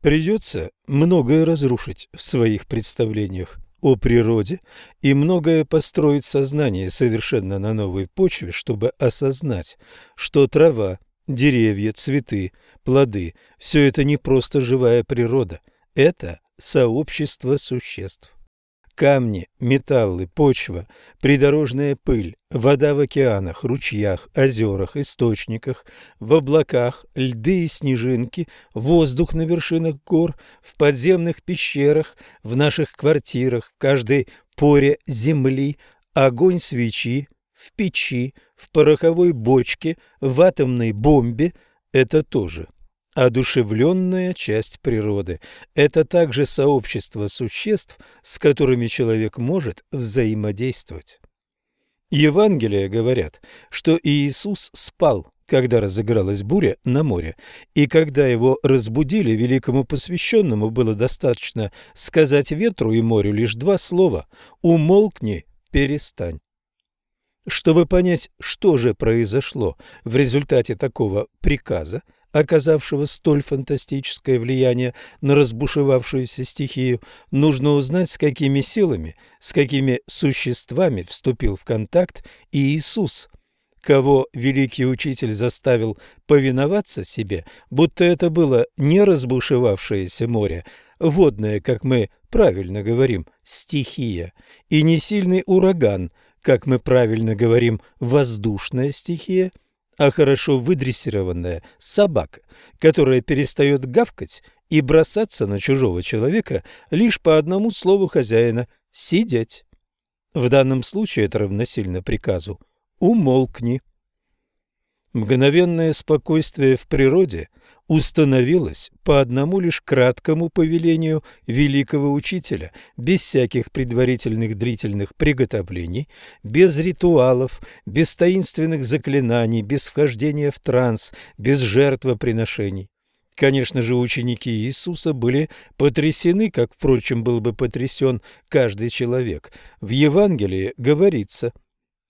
Придется многое разрушить в своих представлениях о природе и многое построить сознание совершенно на новой почве, чтобы осознать, что трава, деревья, цветы, плоды – все это не просто живая природа, это сообщество существ. Камни, металлы, почва, придорожная пыль, вода в океанах, ручьях, озерах, источниках, в облаках, льды и снежинки, воздух на вершинах гор, в подземных пещерах, в наших квартирах, в каждой поре земли, огонь свечи, в печи, в пороховой бочке, в атомной бомбе – это тоже – Одушевленная часть природы – это также сообщество существ, с которыми человек может взаимодействовать. Евангелия говорят, что Иисус спал, когда разыгралась буря на море, и когда его разбудили, великому посвященному было достаточно сказать ветру и морю лишь два слова «умолкни, перестань». Чтобы понять, что же произошло в результате такого приказа, оказавшего столь фантастическое влияние на разбушевавшуюся стихию, нужно узнать, с какими силами, с какими существами вступил в контакт Иисус, кого великий учитель заставил повиноваться себе, будто это было не разбушевавшееся море, водное, как мы правильно говорим, стихия, и не сильный ураган, как мы правильно говорим, воздушная стихия – а хорошо выдрессированная собака, которая перестает гавкать и бросаться на чужого человека лишь по одному слову хозяина – сидеть. В данном случае это равносильно приказу «умолкни». Мгновенное спокойствие в природе установилось по одному лишь краткому повелению великого учителя, без всяких предварительных длительных приготовлений, без ритуалов, без таинственных заклинаний, без вхождения в транс, без жертвоприношений. Конечно же, ученики Иисуса были потрясены, как, впрочем, был бы потрясен каждый человек. В Евангелии говорится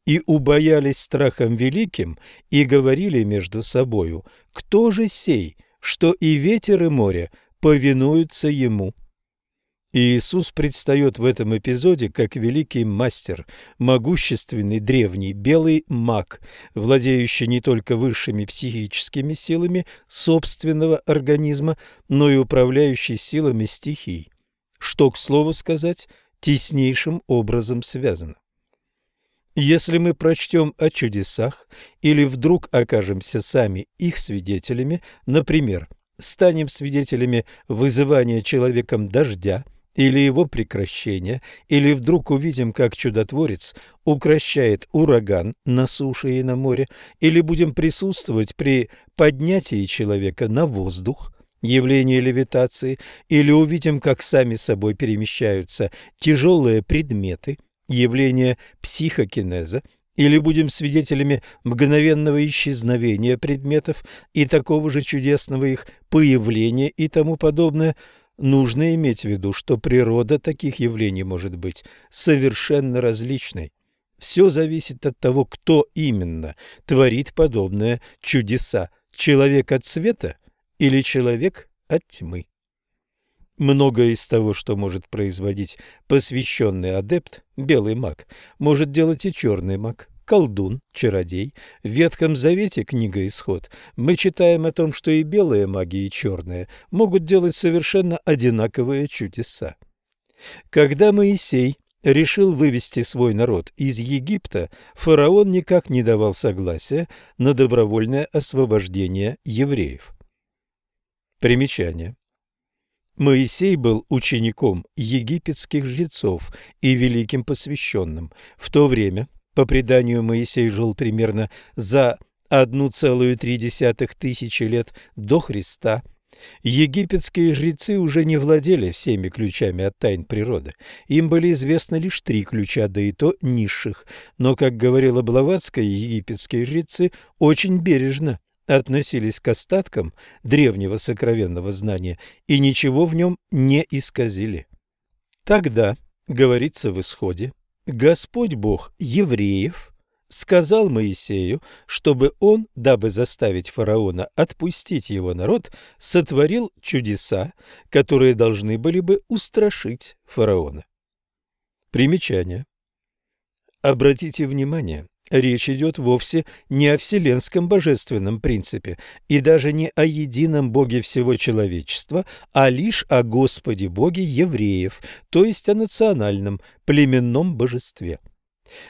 «И убоялись страхом великим, и говорили между собою, кто же сей, что и ветер, и море повинуются ему. Иисус предстает в этом эпизоде как великий мастер, могущественный древний белый маг, владеющий не только высшими психическими силами собственного организма, но и управляющий силами стихий, что, к слову сказать, теснейшим образом связано. Если мы прочтем о чудесах или вдруг окажемся сами их свидетелями, например, станем свидетелями вызывания человеком дождя или его прекращения, или вдруг увидим, как чудотворец укращает ураган на суше и на море, или будем присутствовать при поднятии человека на воздух, явление левитации, или увидим, как сами собой перемещаются тяжелые предметы – явление психокинеза, или будем свидетелями мгновенного исчезновения предметов и такого же чудесного их появления и тому подобное, нужно иметь в виду, что природа таких явлений может быть совершенно различной. Все зависит от того, кто именно творит подобные чудеса – человек от света или человек от тьмы. Многое из того, что может производить посвященный адепт, белый маг, может делать и черный маг, колдун, чародей. В Ветхом Завете, книга «Исход», мы читаем о том, что и белые маги, и черные могут делать совершенно одинаковые чудеса. Когда Моисей решил вывести свой народ из Египта, фараон никак не давал согласия на добровольное освобождение евреев. Примечание. Моисей был учеником египетских жрецов и великим посвященным. В то время, по преданию, Моисей жил примерно за 1,3 тысячи лет до Христа. Египетские жрецы уже не владели всеми ключами от тайн природы. Им были известны лишь три ключа, да и то низших. Но, как говорила Блаватская, египетские жрецы очень бережно относились к остаткам древнего сокровенного знания и ничего в нем не исказили. Тогда, говорится в исходе, Господь Бог евреев сказал Моисею, чтобы он, дабы заставить фараона отпустить его народ, сотворил чудеса, которые должны были бы устрашить фараона. Примечание. Обратите внимание, речь идет вовсе не о вселенском божественном принципе и даже не о едином Боге всего человечества, а лишь о Господе Боге евреев, то есть о национальном племенном божестве.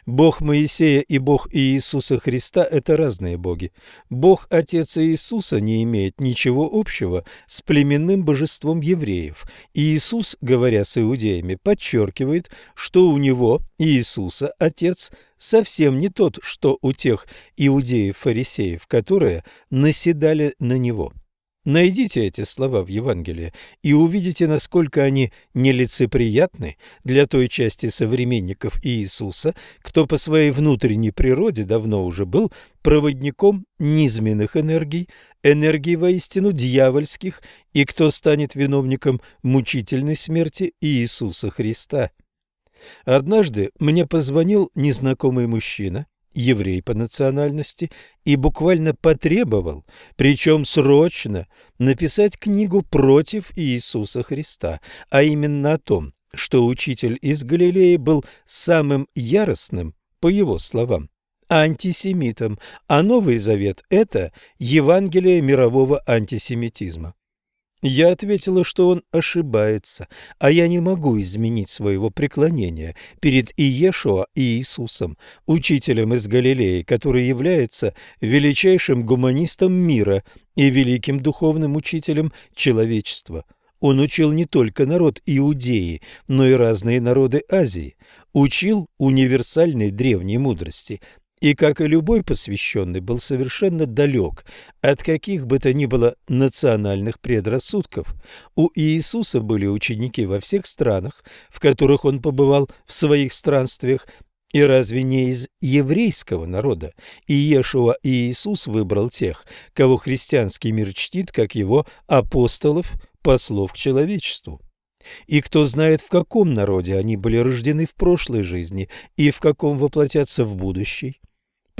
Бог Моисея и Бог Иисуса Христа – это разные боги. Бог Отец Иисуса не имеет ничего общего с племенным божеством евреев. Иисус, говоря с иудеями, подчеркивает, что у него, Иисуса, Отец, совсем не тот, что у тех иудеев-фарисеев, которые наседали на него. Найдите эти слова в Евангелии и увидите, насколько они нелицеприятны для той части современников Иисуса, кто по своей внутренней природе давно уже был проводником низменных энергий, энергий воистину дьявольских, и кто станет виновником мучительной смерти Иисуса Христа. Однажды мне позвонил незнакомый мужчина еврей по национальности, и буквально потребовал, причем срочно, написать книгу против Иисуса Христа, а именно о том, что учитель из Галилеи был самым яростным, по его словам, антисемитом, а Новый Завет – это Евангелие мирового антисемитизма. Я ответила, что он ошибается, а я не могу изменить своего преклонения перед Иешуа и Иисусом, учителем из Галилеи, который является величайшим гуманистом мира и великим духовным учителем человечества. Он учил не только народ Иудеи, но и разные народы Азии, учил универсальной древней мудрости, и, как и любой посвященный, был совершенно далек от каких бы то ни было национальных предрассудков. У Иисуса были ученики во всех странах, в которых он побывал в своих странствиях, и разве не из еврейского народа Иешуа и Иисус выбрал тех, кого христианский мир чтит, как его апостолов, послов к человечеству? И кто знает, в каком народе они были рождены в прошлой жизни и в каком воплотятся в будущей?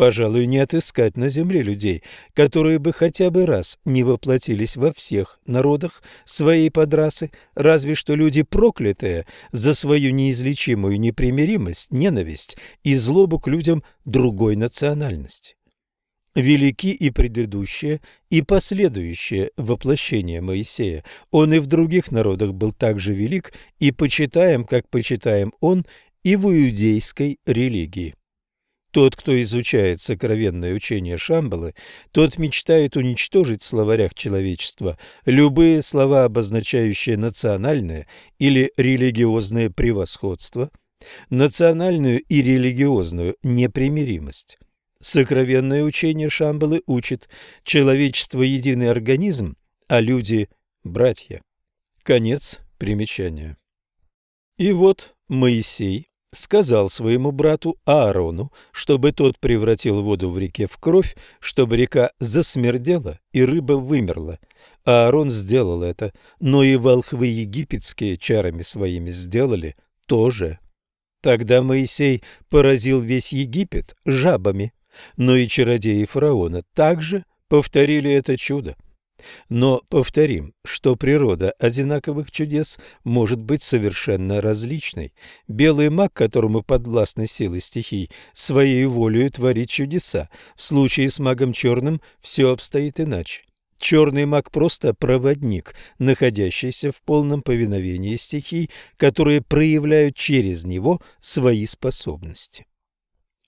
Пожалуй, не отыскать на земле людей, которые бы хотя бы раз не воплотились во всех народах своей подрасы, разве что люди проклятые за свою неизлечимую непримиримость, ненависть и злобу к людям другой национальности. Велики и предыдущее, и последующее воплощение Моисея. Он и в других народах был так же велик и почитаем, как почитаем он и в иудейской религии. Тот, кто изучает сокровенное учение Шамбалы, тот мечтает уничтожить в словарях человечества любые слова, обозначающие национальное или религиозное превосходство, национальную и религиозную непримиримость. Сокровенное учение Шамбалы учит человечество единый организм, а люди – братья. Конец примечания. И вот Моисей сказал своему брату Аарону, чтобы тот превратил воду в реке в кровь, чтобы река засмердела и рыба вымерла. Аарон сделал это, но и волхвы египетские чарами своими сделали тоже. Тогда Моисей поразил весь Египет жабами, но и чародеи фараона также повторили это чудо. Но повторим, что природа одинаковых чудес может быть совершенно различной. Белый маг, которому подвластны силы стихий, своей волей творит чудеса. В случае с магом черным все обстоит иначе. Черный маг просто проводник, находящийся в полном повиновении стихий, которые проявляют через него свои способности.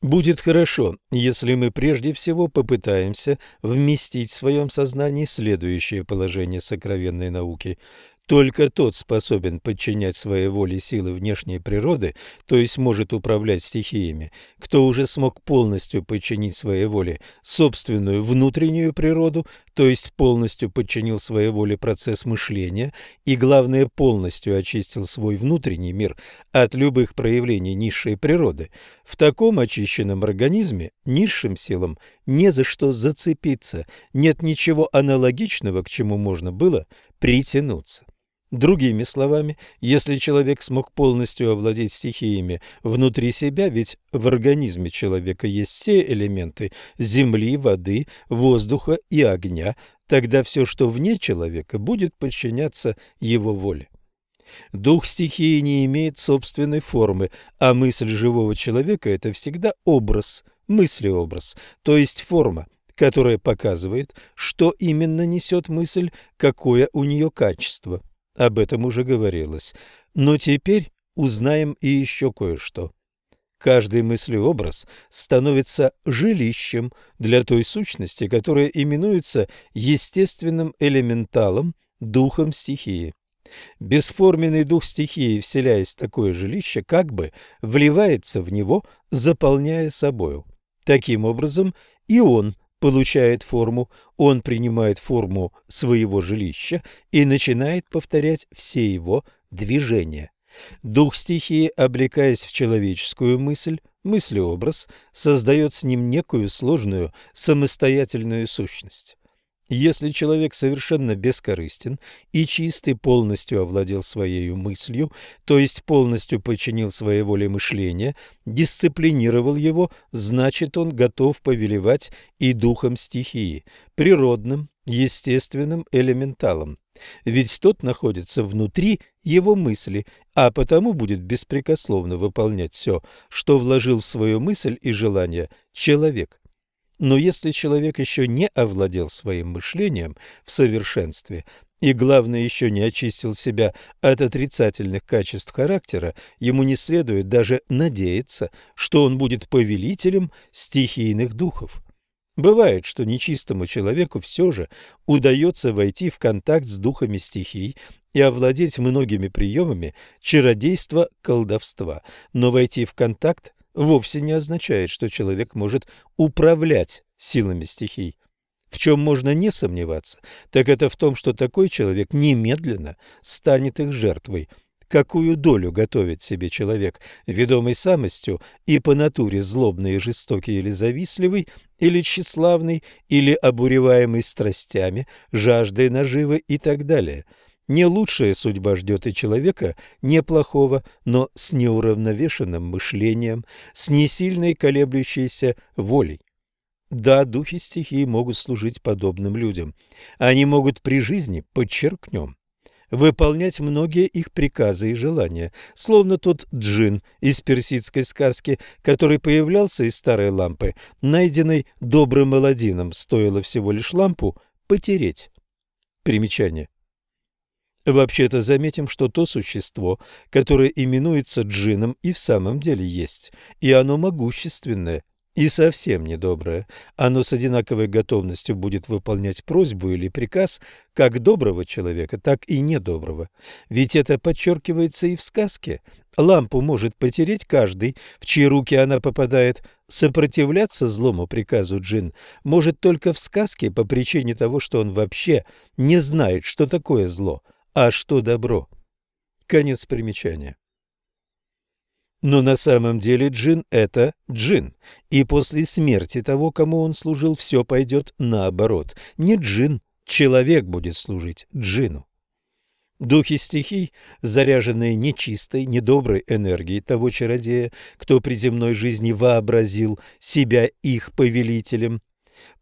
Будет хорошо, если мы прежде всего попытаемся вместить в своем сознании следующее положение сокровенной науки. Только тот способен подчинять своей воле силы внешней природы, то есть может управлять стихиями, кто уже смог полностью подчинить своей воле собственную внутреннюю природу, то есть полностью подчинил своей воле процесс мышления и, главное, полностью очистил свой внутренний мир от любых проявлений низшей природы. В таком очищенном организме низшим силам не за что зацепиться, нет ничего аналогичного, к чему можно было притянуться. Другими словами, если человек смог полностью овладеть стихиями внутри себя, ведь в организме человека есть все элементы земли, воды, воздуха и огня, тогда все, что вне человека, будет подчиняться его воле. Дух стихии не имеет собственной формы, а мысль живого человека – это всегда образ, мыслеобраз, то есть форма, которая показывает, что именно несет мысль, какое у нее качество – об этом уже говорилось. Но теперь узнаем и еще кое-что. Каждый мыслеобраз становится жилищем для той сущности, которая именуется естественным элементалом, духом стихии. Бесформенный дух стихии, вселяясь в такое жилище, как бы вливается в него, заполняя собою. Таким образом, и он получает форму, он принимает форму своего жилища и начинает повторять все его движения. Дух стихии, облекаясь в человеческую мысль, мыслеобраз, создает с ним некую сложную самостоятельную сущность. Если человек совершенно бескорыстен и чистый полностью овладел своей мыслью, то есть полностью подчинил своей воле мышления, дисциплинировал его, значит он готов повелевать и духом стихии, природным, естественным элементалом. Ведь тот находится внутри его мысли, а потому будет беспрекословно выполнять все, что вложил в свою мысль и желание человек. Но если человек еще не овладел своим мышлением в совершенстве и, главное, еще не очистил себя от отрицательных качеств характера, ему не следует даже надеяться, что он будет повелителем стихийных духов. Бывает, что нечистому человеку все же удается войти в контакт с духами стихий и овладеть многими приемами чародейства, колдовства, но войти в контакт вовсе не означает, что человек может управлять силами стихий. В чем можно не сомневаться, так это в том, что такой человек немедленно станет их жертвой. Какую долю готовит себе человек, ведомый самостью и по натуре злобный и жестокий или завистливый, или тщеславный, или обуреваемый страстями, жаждой наживы и так далее – не лучшая судьба ждет и человека, неплохого, но с неуравновешенным мышлением, с несильной колеблющейся волей. Да, духи стихии могут служить подобным людям. Они могут при жизни, подчеркнем, выполнять многие их приказы и желания, словно тот джин из персидской сказки, который появлялся из старой лампы, найденной добрым Аладдином, стоило всего лишь лампу потереть. Примечание. Вообще-то заметим, что то существо, которое именуется джином, и в самом деле есть, и оно могущественное и совсем недоброе. Оно с одинаковой готовностью будет выполнять просьбу или приказ как доброго человека, так и недоброго. Ведь это подчеркивается и в сказке. Лампу может потереть каждый, в чьи руки она попадает. Сопротивляться злому приказу джин может только в сказке по причине того, что он вообще не знает, что такое зло – а что добро? Конец примечания. Но на самом деле джин – это джин, и после смерти того, кому он служил, все пойдет наоборот. Не джин, человек будет служить джину. Духи стихий, заряженные нечистой, недоброй энергией того чародея, кто при земной жизни вообразил себя их повелителем,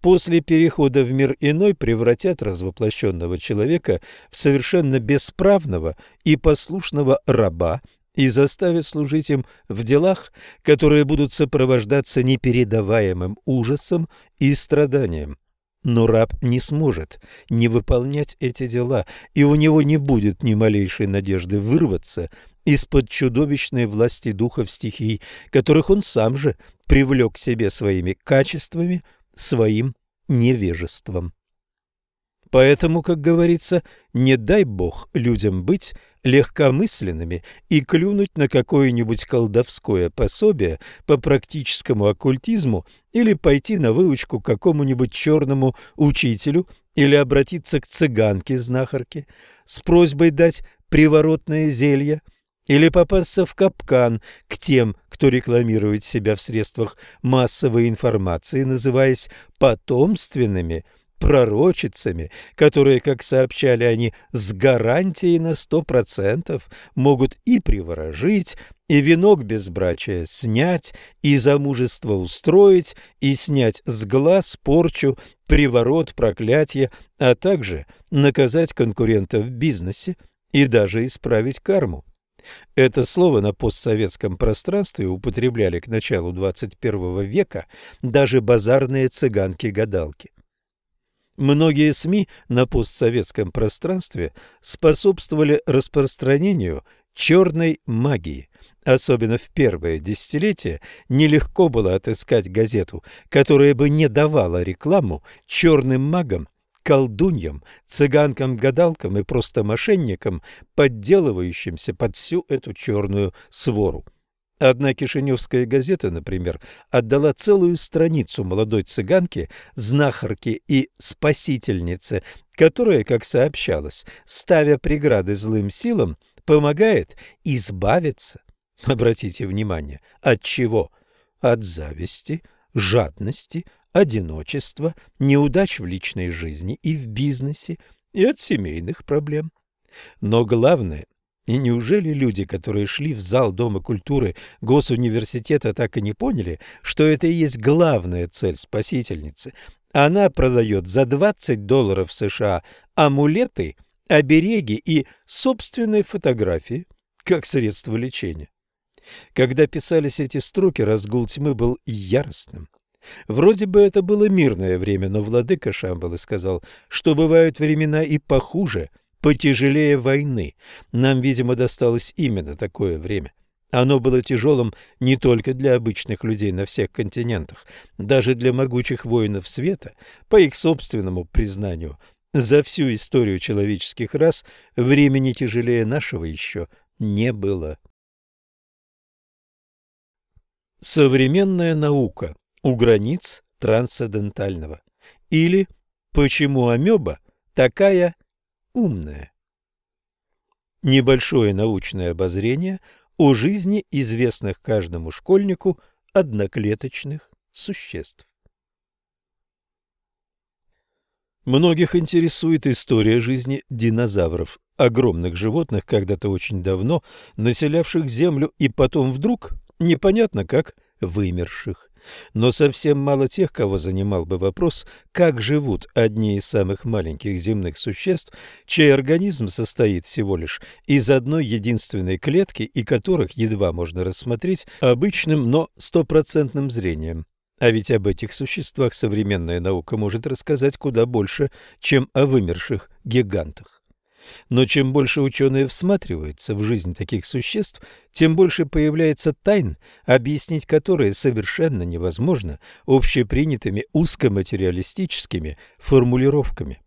после перехода в мир иной превратят развоплощенного человека в совершенно бесправного и послушного раба и заставят служить им в делах, которые будут сопровождаться непередаваемым ужасом и страданием. Но раб не сможет не выполнять эти дела, и у него не будет ни малейшей надежды вырваться из-под чудовищной власти духов стихий, которых он сам же привлек к себе своими качествами, своим невежеством. Поэтому, как говорится, не дай бог людям быть легкомысленными и клюнуть на какое-нибудь колдовское пособие по практическому оккультизму или пойти на выучку какому-нибудь черному учителю или обратиться к цыганке-знахарке с просьбой дать приворотное зелье – или попасться в капкан к тем, кто рекламирует себя в средствах массовой информации, называясь потомственными пророчицами, которые, как сообщали они, с гарантией на сто процентов могут и приворожить, и венок безбрачия снять, и замужество устроить, и снять с глаз порчу, приворот, проклятие, а также наказать конкурента в бизнесе и даже исправить карму. Это слово на постсоветском пространстве употребляли к началу 21 века даже базарные цыганки-гадалки. Многие СМИ на постсоветском пространстве способствовали распространению черной магии. Особенно в первое десятилетие нелегко было отыскать газету, которая бы не давала рекламу черным магам, колдуньям, цыганкам-гадалкам и просто мошенникам, подделывающимся под всю эту черную свору. Одна кишиневская газета, например, отдала целую страницу молодой цыганке, знахарке и спасительнице, которая, как сообщалось, ставя преграды злым силам, помогает избавиться, обратите внимание, от чего? От зависти, жадности, одиночества, неудач в личной жизни и в бизнесе, и от семейных проблем. Но главное, и неужели люди, которые шли в зал Дома культуры Госуниверситета, так и не поняли, что это и есть главная цель спасительницы? Она продает за 20 долларов США амулеты, обереги и собственные фотографии как средство лечения. Когда писались эти строки, разгул тьмы был яростным. Вроде бы это было мирное время, но владыка Шамбалы сказал, что бывают времена и похуже, потяжелее войны. Нам, видимо, досталось именно такое время. Оно было тяжелым не только для обычных людей на всех континентах, даже для могучих воинов света, по их собственному признанию. За всю историю человеческих рас времени тяжелее нашего еще не было. Современная наука у границ трансцендентального. Или почему амеба такая умная. Небольшое научное обозрение о жизни известных каждому школьнику одноклеточных существ. Многих интересует история жизни динозавров, огромных животных, когда-то очень давно населявших Землю и потом вдруг, непонятно как, вымерших. Но совсем мало тех, кого занимал бы вопрос, как живут одни из самых маленьких земных существ, чей организм состоит всего лишь из одной единственной клетки и которых едва можно рассмотреть обычным, но стопроцентным зрением. А ведь об этих существах современная наука может рассказать куда больше, чем о вымерших гигантах. Но чем больше ученые всматриваются в жизнь таких существ, тем больше появляется тайн, объяснить которые совершенно невозможно общепринятыми узкоматериалистическими формулировками.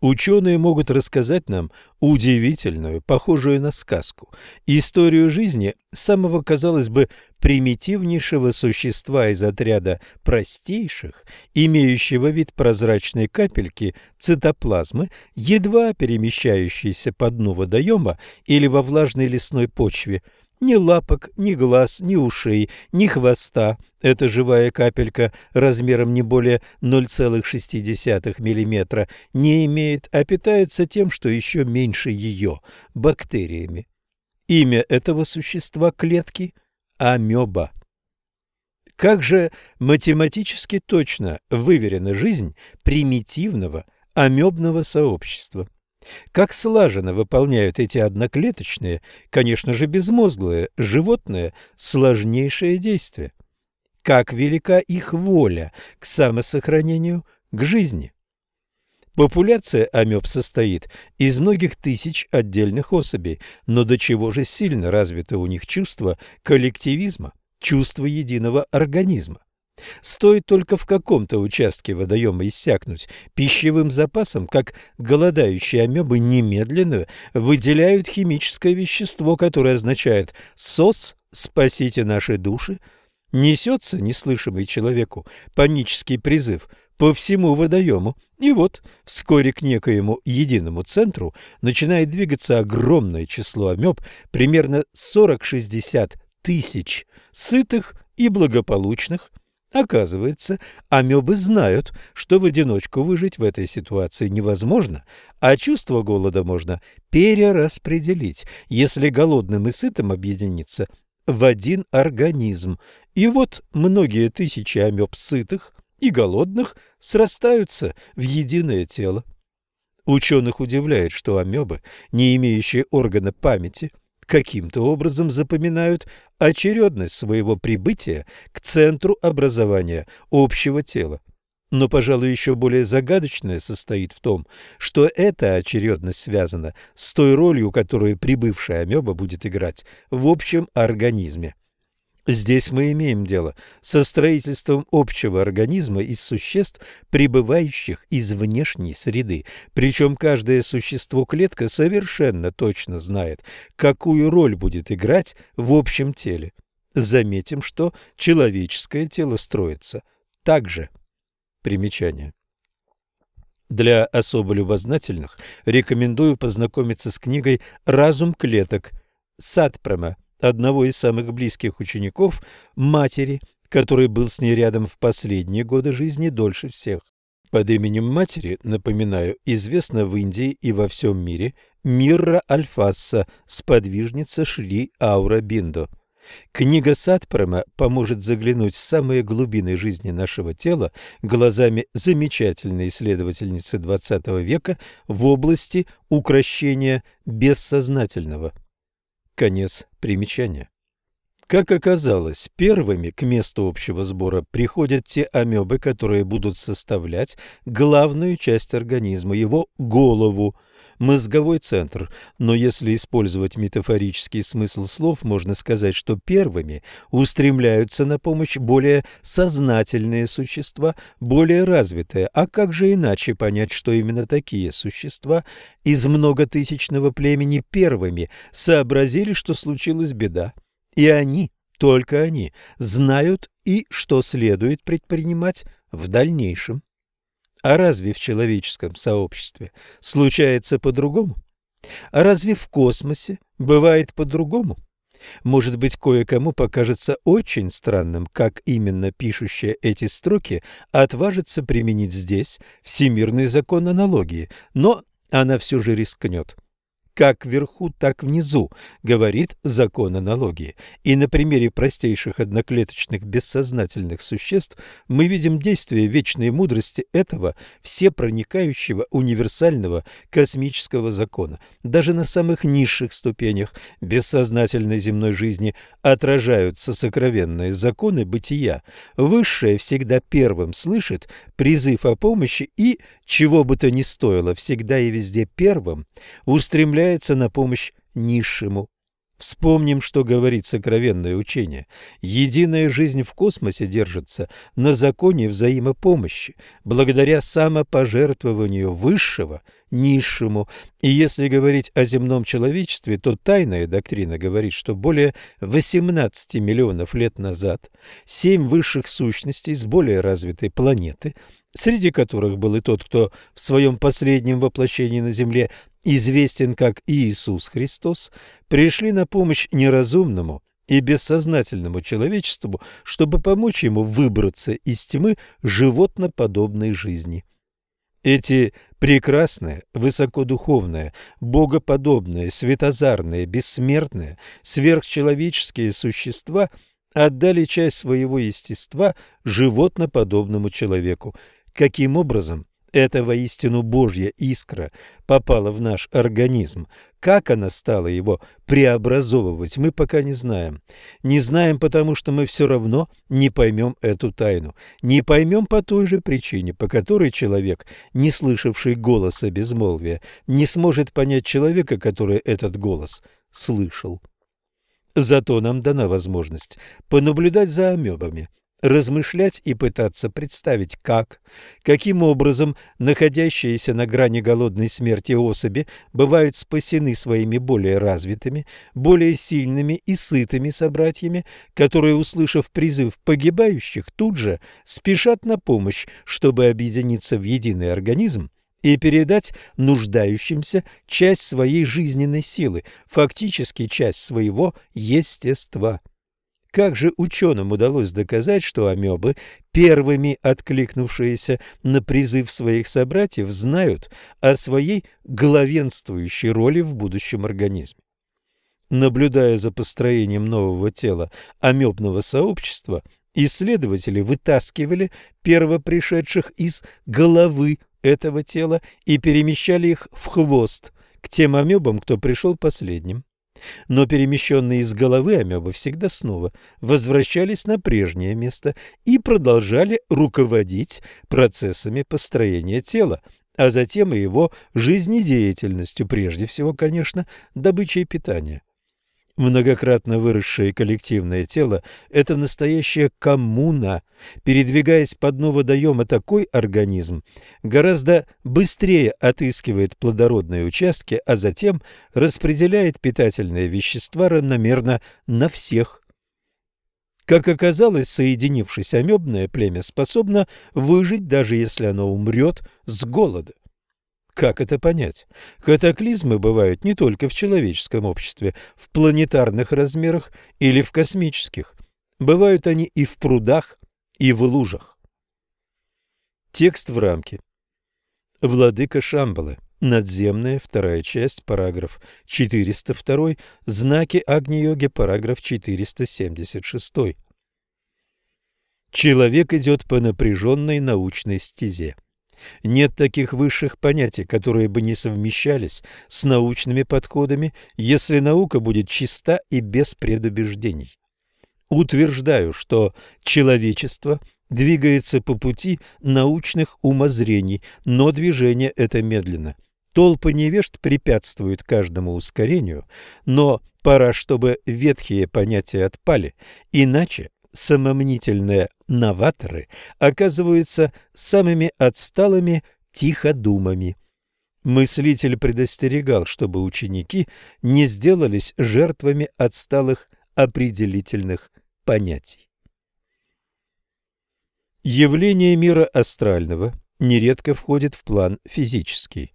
Ученые могут рассказать нам удивительную, похожую на сказку, историю жизни самого, казалось бы, примитивнейшего существа из отряда простейших, имеющего вид прозрачной капельки цитоплазмы, едва перемещающейся по дну водоема или во влажной лесной почве – ни лапок, ни глаз, ни ушей, ни хвоста. Эта живая капелька размером не более 0,6 мм не имеет, а питается тем, что еще меньше ее – бактериями. Имя этого существа клетки – амеба. Как же математически точно выверена жизнь примитивного амебного сообщества? Как слаженно выполняют эти одноклеточные, конечно же безмозглые, животные сложнейшие действия. Как велика их воля к самосохранению, к жизни. Популяция амеб состоит из многих тысяч отдельных особей, но до чего же сильно развито у них чувство коллективизма, чувство единого организма. Стоит только в каком-то участке водоема иссякнуть пищевым запасом, как голодающие амебы немедленно выделяют химическое вещество, которое означает «СОС, спасите наши души», несется неслышимый человеку панический призыв по всему водоему, и вот вскоре к некоему единому центру начинает двигаться огромное число амеб, примерно 40-60 тысяч, сытых и благополучных, Оказывается, амебы знают, что в одиночку выжить в этой ситуации невозможно, а чувство голода можно перераспределить, если голодным и сытым объединиться в один организм. И вот многие тысячи амеб сытых и голодных срастаются в единое тело. Ученых удивляет, что амебы, не имеющие органа памяти, каким-то образом запоминают очередность своего прибытия к центру образования общего тела. Но, пожалуй, еще более загадочное состоит в том, что эта очередность связана с той ролью, которую прибывшая амеба будет играть в общем организме. Здесь мы имеем дело со строительством общего организма из существ, пребывающих из внешней среды. Причем каждое существо-клетка совершенно точно знает, какую роль будет играть в общем теле. Заметим, что человеческое тело строится так же. Примечание. Для особо любознательных рекомендую познакомиться с книгой «Разум клеток» Сатпрема одного из самых близких учеников, матери, который был с ней рядом в последние годы жизни дольше всех. Под именем матери, напоминаю, известна в Индии и во всем мире Мирра Альфасса, сподвижница Шри Аура Биндо. Книга Сатпрама поможет заглянуть в самые глубины жизни нашего тела глазами замечательной исследовательницы XX века в области укрощения бессознательного. Конец примечания. Как оказалось, первыми к месту общего сбора приходят те амебы, которые будут составлять главную часть организма, его голову, мозговой центр. Но если использовать метафорический смысл слов, можно сказать, что первыми устремляются на помощь более сознательные существа, более развитые. А как же иначе понять, что именно такие существа из многотысячного племени первыми сообразили, что случилась беда? И они, только они, знают и что следует предпринимать в дальнейшем. А разве в человеческом сообществе случается по-другому? А разве в космосе бывает по-другому? Может быть, кое-кому покажется очень странным, как именно пишущая эти строки отважится применить здесь всемирный закон аналогии, но она все же рискнет как вверху, так внизу, говорит закон аналогии. И на примере простейших одноклеточных бессознательных существ мы видим действие вечной мудрости этого всепроникающего универсального космического закона. Даже на самых низших ступенях бессознательной земной жизни отражаются сокровенные законы бытия. Высшее всегда первым слышит призыв о помощи и, чего бы то ни стоило, всегда и везде первым устремляется бросается на помощь низшему. Вспомним, что говорит сокровенное учение. Единая жизнь в космосе держится на законе взаимопомощи, благодаря самопожертвованию высшего низшему. И если говорить о земном человечестве, то тайная доктрина говорит, что более 18 миллионов лет назад семь высших сущностей с более развитой планеты – среди которых был и тот, кто в своем последнем воплощении на земле известен как Иисус Христос, пришли на помощь неразумному и бессознательному человечеству, чтобы помочь ему выбраться из тьмы животноподобной жизни. Эти прекрасные, высокодуховные, богоподобные, светозарные, бессмертные, сверхчеловеческие существа отдали часть своего естества животноподобному человеку. Каким образом эта воистину Божья искра попала в наш организм. Как она стала его преобразовывать, мы пока не знаем. Не знаем, потому что мы все равно не поймем эту тайну. Не поймем по той же причине, по которой человек, не слышавший голоса безмолвия, не сможет понять человека, который этот голос слышал. Зато нам дана возможность понаблюдать за амебами – размышлять и пытаться представить, как, каким образом находящиеся на грани голодной смерти особи бывают спасены своими более развитыми, более сильными и сытыми собратьями, которые, услышав призыв погибающих, тут же спешат на помощь, чтобы объединиться в единый организм и передать нуждающимся часть своей жизненной силы, фактически часть своего естества. Как же ученым удалось доказать, что амебы, первыми откликнувшиеся на призыв своих собратьев, знают о своей главенствующей роли в будущем организме? Наблюдая за построением нового тела амебного сообщества, исследователи вытаскивали первопришедших из головы этого тела и перемещали их в хвост к тем амебам, кто пришел последним. Но перемещенные из головы амебы всегда снова возвращались на прежнее место и продолжали руководить процессами построения тела, а затем и его жизнедеятельностью, прежде всего, конечно, добычей питания. Многократно выросшее коллективное тело – это настоящая коммуна. Передвигаясь по дну водоема, такой организм гораздо быстрее отыскивает плодородные участки, а затем распределяет питательные вещества равномерно на всех. Как оказалось, соединившись, амебное племя способно выжить, даже если оно умрет с голода. Как это понять? Катаклизмы бывают не только в человеческом обществе, в планетарных размерах или в космических. Бывают они и в прудах, и в лужах. Текст в рамке. Владыка Шамбалы. Надземная, вторая часть, параграф 402, знаки Агни-йоги, параграф 476. Человек идет по напряженной научной стезе. Нет таких высших понятий, которые бы не совмещались с научными подходами, если наука будет чиста и без предубеждений. Утверждаю, что человечество двигается по пути научных умозрений, но движение это медленно. Толпы невежд препятствуют каждому ускорению, но пора, чтобы ветхие понятия отпали, иначе самомнительные новаторы оказываются самыми отсталыми тиходумами. Мыслитель предостерегал, чтобы ученики не сделались жертвами отсталых определительных понятий. Явление мира астрального нередко входит в план физический.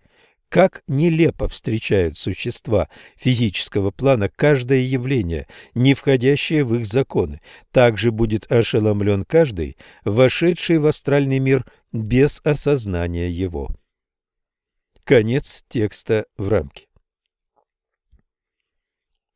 Как нелепо встречают существа физического плана каждое явление, не входящее в их законы. Также будет ошеломлен каждый, вошедший в астральный мир без осознания его. Конец текста в рамке.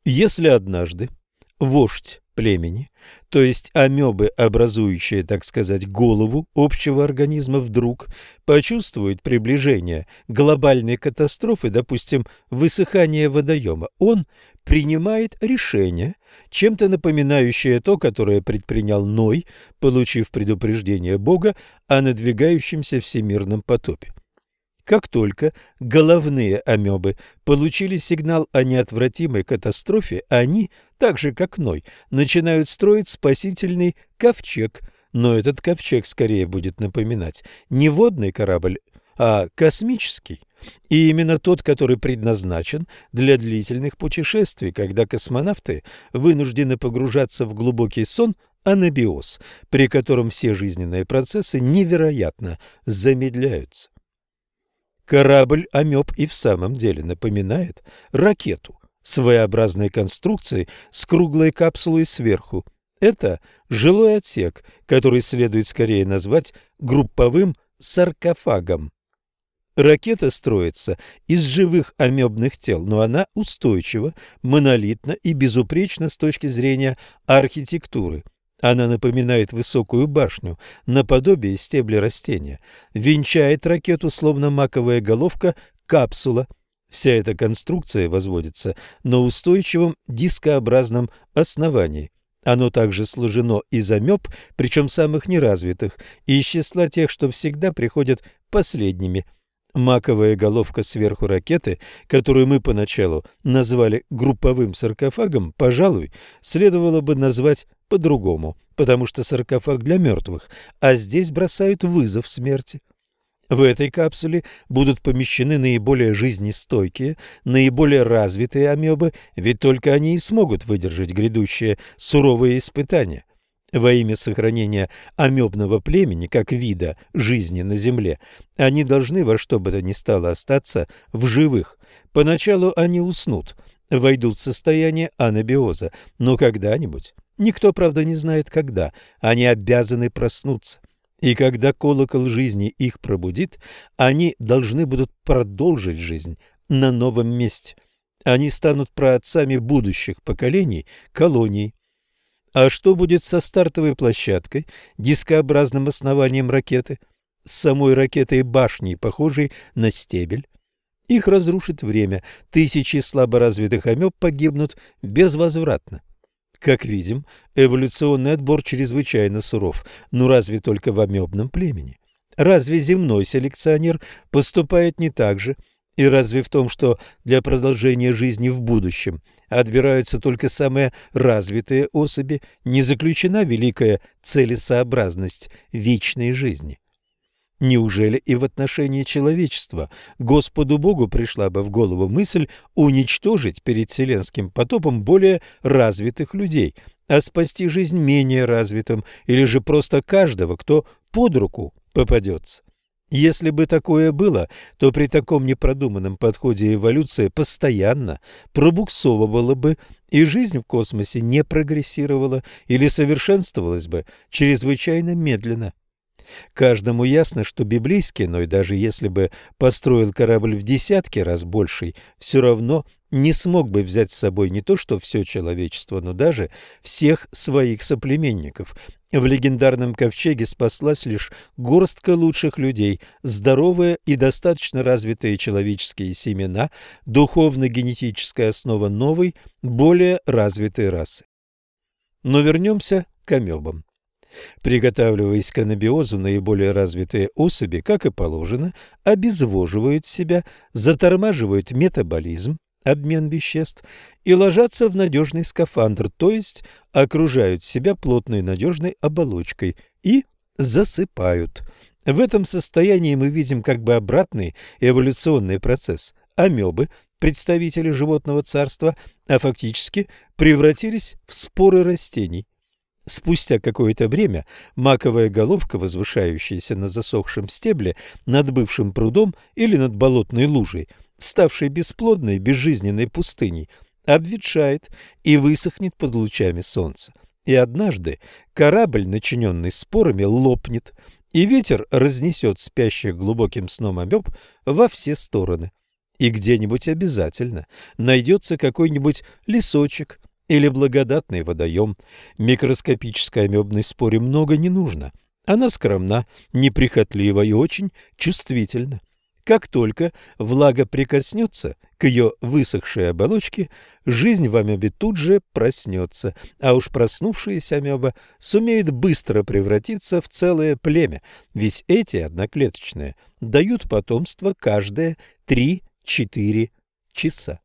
Если однажды вождь племени, то есть амебы, образующие, так сказать, голову общего организма, вдруг почувствует приближение глобальной катастрофы, допустим, высыхание водоема, он принимает решение, чем-то напоминающее то, которое предпринял Ной, получив предупреждение Бога о надвигающемся всемирном потопе. Как только головные амебы получили сигнал о неотвратимой катастрофе, они, так же как Ной, начинают строить спасительный ковчег, но этот ковчег скорее будет напоминать не водный корабль, а космический. И именно тот, который предназначен для длительных путешествий, когда космонавты вынуждены погружаться в глубокий сон, анабиоз, при котором все жизненные процессы невероятно замедляются. Корабль «Амеб» и в самом деле напоминает ракету своеобразной конструкции с круглой капсулой сверху. Это жилой отсек, который следует скорее назвать групповым саркофагом. Ракета строится из живых амебных тел, но она устойчива, монолитна и безупречна с точки зрения архитектуры. Она напоминает высокую башню, наподобие стебля растения. Венчает ракету, словно маковая головка, капсула. Вся эта конструкция возводится на устойчивом дискообразном основании. Оно также сложено из амеб, причем самых неразвитых, и из числа тех, что всегда приходят последними – Маковая головка сверху ракеты, которую мы поначалу назвали групповым саркофагом, пожалуй, следовало бы назвать по-другому, потому что саркофаг для мертвых, а здесь бросают вызов смерти. В этой капсуле будут помещены наиболее жизнестойкие, наиболее развитые амебы, ведь только они и смогут выдержать грядущие суровые испытания. Во имя сохранения амебного племени как вида жизни на Земле они должны во что бы то ни стало остаться в живых. Поначалу они уснут, войдут в состояние анабиоза, но когда-нибудь Никто, правда, не знает, когда. Они обязаны проснуться. И когда колокол жизни их пробудит, они должны будут продолжить жизнь на новом месте. Они станут праотцами будущих поколений колоний. А что будет со стартовой площадкой, дискообразным основанием ракеты, с самой ракетой башней, похожей на стебель? Их разрушит время, тысячи слаборазвитых амеб погибнут безвозвратно. Как видим, эволюционный отбор чрезвычайно суров, но разве только в амебном племени? Разве земной селекционер поступает не так же? И разве в том, что для продолжения жизни в будущем отбираются только самые развитые особи, не заключена великая целесообразность вечной жизни? Неужели и в отношении человечества Господу Богу пришла бы в голову мысль уничтожить перед вселенским потопом более развитых людей, а спасти жизнь менее развитым или же просто каждого, кто под руку попадется? Если бы такое было, то при таком непродуманном подходе эволюция постоянно пробуксовывала бы, и жизнь в космосе не прогрессировала или совершенствовалась бы чрезвычайно медленно. Каждому ясно, что библейский Ной, даже если бы построил корабль в десятки раз больший, все равно не смог бы взять с собой не то что все человечество, но даже всех своих соплеменников. В легендарном ковчеге спаслась лишь горстка лучших людей, здоровые и достаточно развитые человеческие семена, духовно-генетическая основа новой, более развитой расы. Но вернемся к амебам. Приготавливаясь к анабиозу, наиболее развитые особи, как и положено, обезвоживают себя, затормаживают метаболизм, обмен веществ и ложатся в надежный скафандр, то есть окружают себя плотной надежной оболочкой и засыпают. В этом состоянии мы видим как бы обратный эволюционный процесс. Амебы, представители животного царства, а фактически превратились в споры растений. Спустя какое-то время маковая головка, возвышающаяся на засохшем стебле над бывшим прудом или над болотной лужей, ставшей бесплодной, безжизненной пустыней, обветшает и высохнет под лучами солнца. И однажды корабль, начиненный спорами, лопнет, и ветер разнесет спящих глубоким сном амеб во все стороны. И где-нибудь обязательно найдется какой-нибудь лесочек, или благодатный водоем. Микроскопической амебной споре много не нужно. Она скромна, неприхотлива и очень чувствительна. Как только влага прикоснется к ее высохшей оболочке, жизнь в амебе тут же проснется, а уж проснувшаяся амеба сумеет быстро превратиться в целое племя, ведь эти одноклеточные дают потомство каждые 3-4 часа.